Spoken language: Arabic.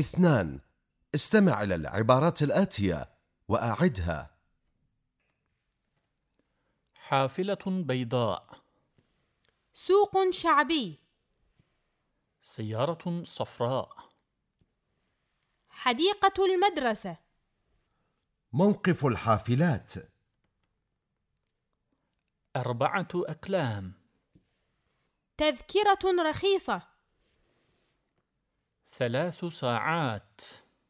اثنان. استمع إلى العبارات الآتية وأعدها. حافلة بيضاء. سوق شعبي. سيارة صفراء. حديقة المدرسة. موقف الحافلات. أربعة أكلام تذكرة رخيصة. ثلاث ساعات.